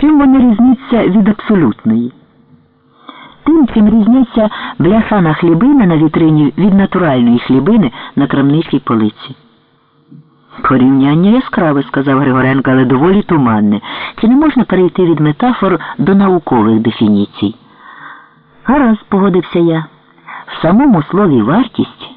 Чим вони різняться від абсолютної? Тим, чим різняться бляшана хлібина на вітрині від натуральної хлібини на крамничій полиці. Порівняння яскраве, сказав Григоренко, але доволі туманне. Чи не можна перейти від метафор до наукових дефініцій? Гаразд, погодився я. В самому слові вартість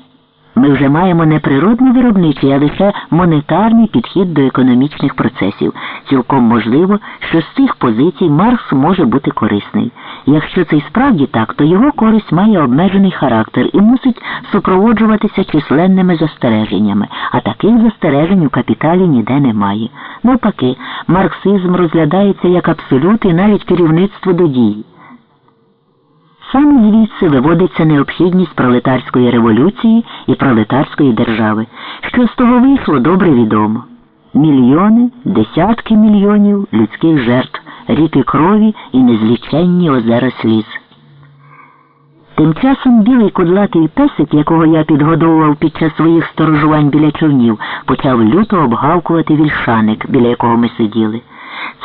ми вже маємо не природний виробничий, а лише монетарний підхід до економічних процесів. Цілком можливо, що з цих позицій Маркс може бути корисний. Якщо це й справді так, то його користь має обмежений характер і мусить супроводжуватися численними застереженнями, а таких застережень у капіталі ніде немає. Навпаки, марксизм розглядається як абсолют і навіть керівництво до дії. Саме звідси виводиться необхідність пролетарської революції і пролетарської держави. Що з того вийшло, добре відомо. Мільйони, десятки мільйонів людських жертв, ріки крові і незліченні озера сліз. Тим часом білий кудлатий песик, якого я підгодовував під час своїх сторожувань біля човнів, почав люто обгавкувати вільшаник, біля якого ми сиділи.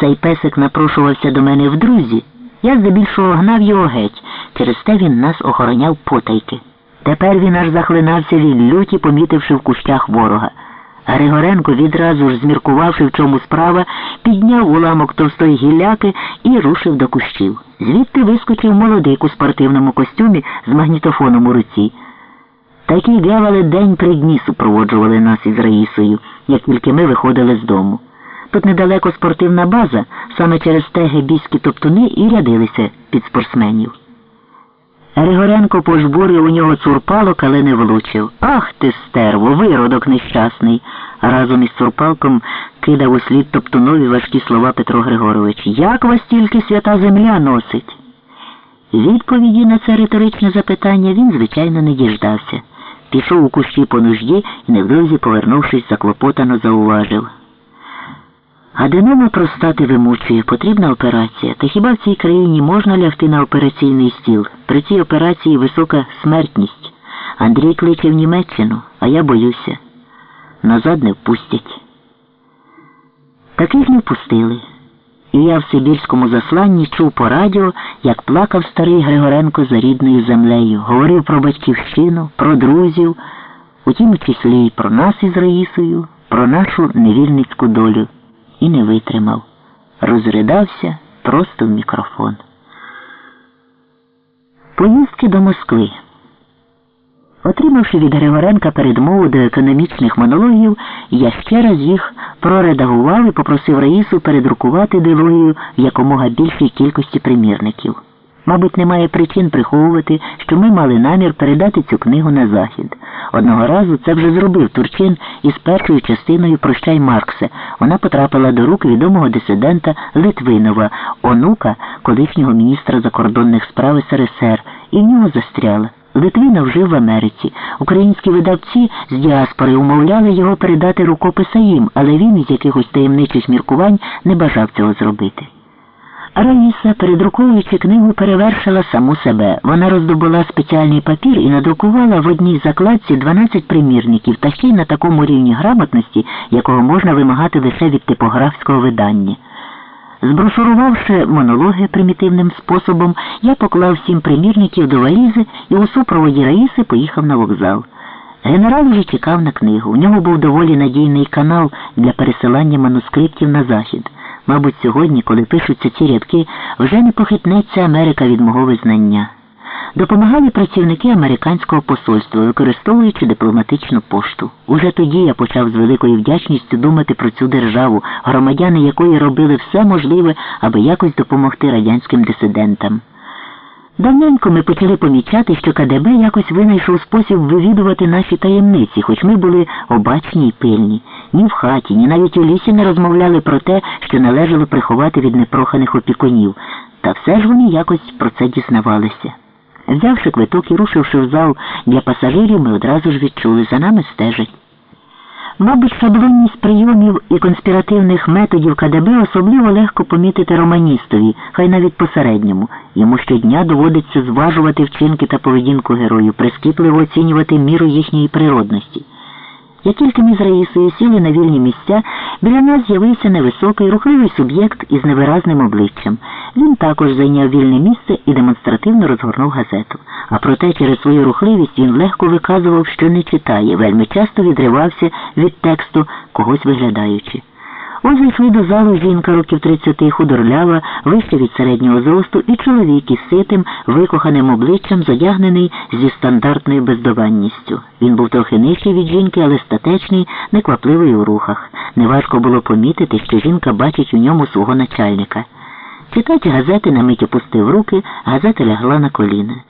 Цей песик напрошувався до мене в друзі. Я здебільшого гнав його геть, через те він нас охороняв потайки. Тепер він аж захлинався від люті, помітивши в кущах ворога. Григоренко, відразу ж зміркувавши, в чому справа, підняв уламок товстої гілляки і рушив до кущів. Звідти вискочив молодик у спортивному костюмі з магнітофоном у руці. Такі гавали день при дні супроводжували нас із Раїсою, як тільки ми виходили з дому. Тут недалеко спортивна база, саме через те гебійські топтуни і рядилися під спортсменів. Григоренко пожбурив у нього цурпалок, але не влучив. Ах ти, стерво, виродок нещасний. Разом із цурпалком кидав у слід топтунові важкі слова Петро Григорович. Як вас тільки свята земля носить? Відповіді на це риторичне запитання він, звичайно, не діждався. Пішов у кущі по нужді і невдовзі, повернувшись, заклопотано зауважив. Аденома простати вимучує, потрібна операція. Та хіба в цій країні можна лягти на операційний стіл? При цій операції висока смертність. Андрій кличе в Німеччину, а я боюся. Назад не впустять. Таких не впустили. І я в Сибірському засланні чув по радіо, як плакав старий Григоренко за рідною землею, говорив про батьківщину, про друзів, у тім числі і про нас із Раїсою, про нашу невільницьку долю і не витримав. Розридався просто в мікрофон. Поїздки до Москви. Отримавши від Григоренка передмову до економічних монологів, я ще раз їх проредагував і попросив Раїсу передрукувати дилогію в якомога більшій кількості примірників. Мабуть, немає причин приховувати, що ми мали намір передати цю книгу на захід. Одного разу це вже зробив Турчин із першою частиною Прощай Марксе. Вона потрапила до рук відомого дисидента Литвинова, онука колишнього міністра закордонних справ СРСР, і в нього застряла. Литвинов жив в Америці. Українські видавці з діаспори умовляли його передати рукописа їм, але він із якихось таємничих міркувань не бажав цього зробити. Раїса, передруковуючи книгу, перевершила саму себе. Вона роздобула спеціальний папір і надрукувала в одній закладці 12 примірників, та ще й на такому рівні грамотності, якого можна вимагати лише від типографського видання. Зброшурувавши монологи примітивним способом, я поклав сім примірників до валізи і у супроводі Раїси поїхав на вокзал. Генерал вже чекав на книгу. У нього був доволі надійний канал для пересилання манускриптів на захід. Мабуть, сьогодні, коли пишуться ці рядки, вже не похитнеться Америка від мого визнання. Допомагали працівники американського посольства, використовуючи дипломатичну пошту. Уже тоді я почав з великою вдячністю думати про цю державу, громадяни якої робили все можливе, аби якось допомогти радянським дисидентам. Давненько ми почали помічати, що КДБ якось винайшов спосіб вивідувати наші таємниці, хоч ми були обачні й пильні. Ні в хаті, ні навіть у лісі не розмовляли про те, що належало приховати від непроханих опікунів. Та все ж вони якось про це дізнавалися. Взявши квиток і рушивши в зал для пасажирів, ми одразу ж відчули, за нами стежать. Мабуть, шаблонність прийомів і конспіративних методів КДБ особливо легко помітити романістові, хай навіть посередньому. Йому щодня доводиться зважувати вчинки та поведінку герою, прискіпливо оцінювати міру їхньої природності. Як тільки ми з Раїсою сіли на вільні місця, біля нас з'явився невисокий, рухливий суб'єкт із невиразним обличчям. Він також зайняв вільне місце і демонстративно розгорнув газету. А проте через свою рухливість він легко виказував, що не читає, вельми часто відривався від тексту, когось виглядаючи. Ось зайшли до залу жінка років 30, худорлява, вища від середнього зросту, і чоловік із ситим, викоханим обличчям, задягнений зі стандартною бездованністю. Він був трохи нижчий від жінки, але статечний, неквапливий у рухах. Неважко було помітити, що жінка бачить у ньому свого начальника. Читач газети на мить опустив руки, газета лягла на коліна.